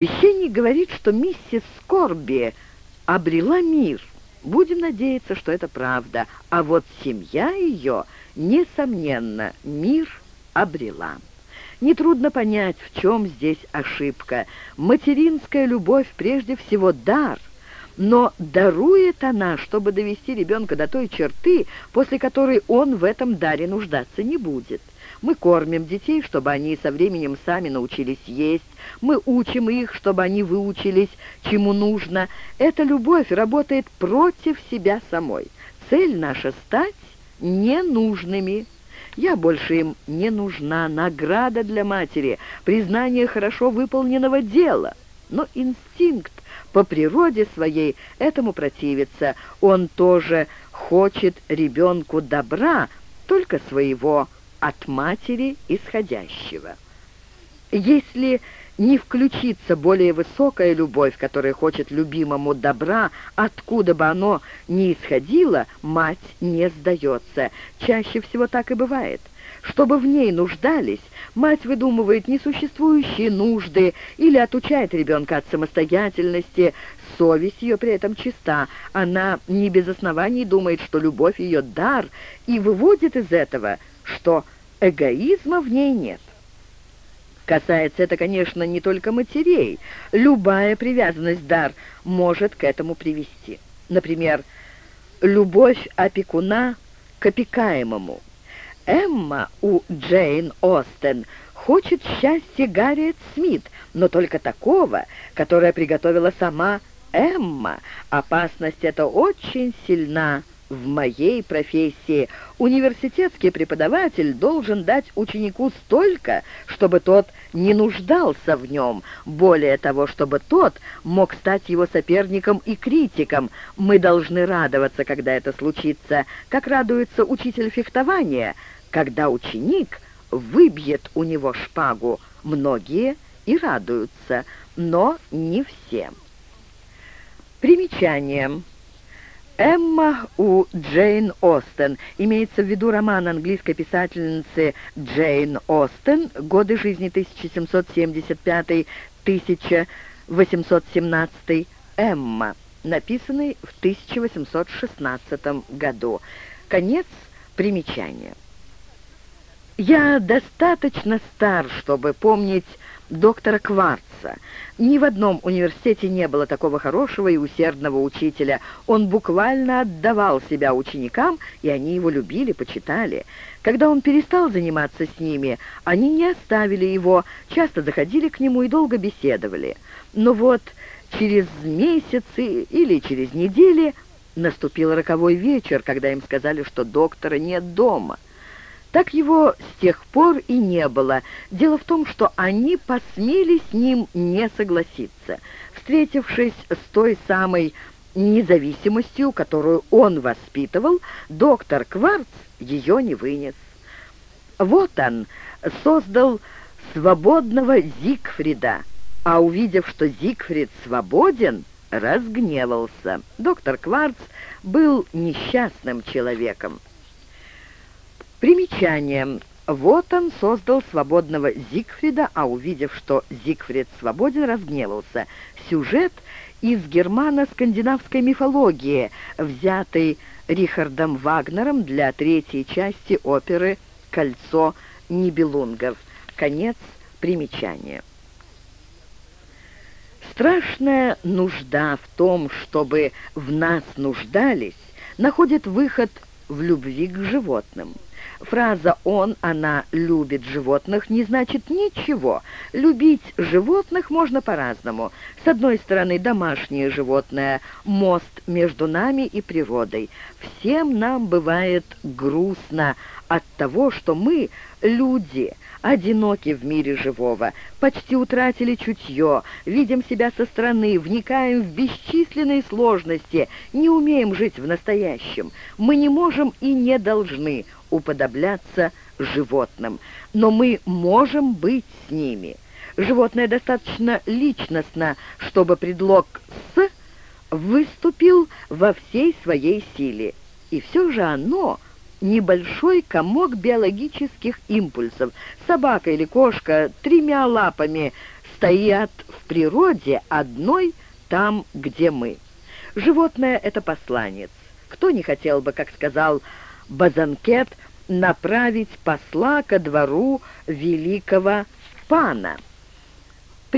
Священник говорит, что миссис Скорби обрела мир. Будем надеяться, что это правда. А вот семья ее, несомненно, мир обрела. Нетрудно понять, в чем здесь ошибка. Материнская любовь прежде всего дар, но дарует она, чтобы довести ребенка до той черты, после которой он в этом даре нуждаться не будет. Мы кормим детей, чтобы они со временем сами научились есть. Мы учим их, чтобы они выучились, чему нужно. Эта любовь работает против себя самой. Цель наша — стать ненужными. Я больше им не нужна. Награда для матери, признание хорошо выполненного дела. Но инстинкт по природе своей этому противится. Он тоже хочет ребенку добра, только своего от матери исходящего. Если не включится более высокая любовь, которая хочет любимому добра, откуда бы оно ни исходило, мать не сдается. Чаще всего так и бывает. Чтобы в ней нуждались, мать выдумывает несуществующие нужды или отучает ребенка от самостоятельности. Совесть ее при этом чиста. Она не без оснований думает, что любовь ее дар, и выводит из этого, что эгоизма в ней нет. Касается это, конечно, не только матерей. Любая привязанность дар может к этому привести. Например, любовь опекуна к опекаемому. Эмма у Джейн Остен хочет счастья Гарриет Смит, но только такого, которое приготовила сама Эмма. Опасность эта очень сильна в моей профессии университетский преподаватель должен дать ученику столько, чтобы тот не нуждался в нем, более того, чтобы тот мог стать его соперником и критиком. Мы должны радоваться, когда это случится, как радуется учитель фехтования, когда ученик выбьет у него шпагу. Многие и радуются, но не все. Примечание. Эмма у Джейн Остен. Имеется в виду роман английской писательницы Джейн Остен «Годы жизни 1775-1817» Эмма, написанный в 1816 году. Конец примечания. Я достаточно стар, чтобы помнить доктора Кварца. Ни в одном университете не было такого хорошего и усердного учителя. Он буквально отдавал себя ученикам, и они его любили, почитали. Когда он перестал заниматься с ними, они не оставили его, часто заходили к нему и долго беседовали. Но вот через месяцы или через недели наступил роковой вечер, когда им сказали, что доктора нет дома. Так его с тех пор и не было. Дело в том, что они посмели с ним не согласиться. Встретившись с той самой независимостью, которую он воспитывал, доктор Кварц ее не вынес. Вот он создал свободного Зигфрида, а увидев, что Зигфрид свободен, разгневался. Доктор Кварц был несчастным человеком. Примечание. Вот он создал свободного Зигфрида, а увидев, что Зигфрид свободен, разгневался. Сюжет из германо-скандинавской мифологии, взятый Рихардом Вагнером для третьей части оперы «Кольцо Нибелунгов». Конец примечания. Страшная нужда в том, чтобы в нас нуждались, находит выход в любви к животным. Фраза «он», «она» любит животных не значит ничего. Любить животных можно по-разному. С одной стороны, домашнее животное – мост между нами и природой. Всем нам бывает грустно от того, что мы, люди, одиноки в мире живого, почти утратили чутье, видим себя со стороны, вникаем в бесчисленные сложности, не умеем жить в настоящем. Мы не можем и не должны уподобляться животным, но мы можем быть с ними. Животное достаточно личностно, чтобы предлог «с» выступил во всей своей силе. И все же оно небольшой комок биологических импульсов. Собака или кошка тремя лапами стоят в природе одной там, где мы. Животное — это посланец. Кто не хотел бы, как сказал Базанкет, направить посла ко двору великого пана —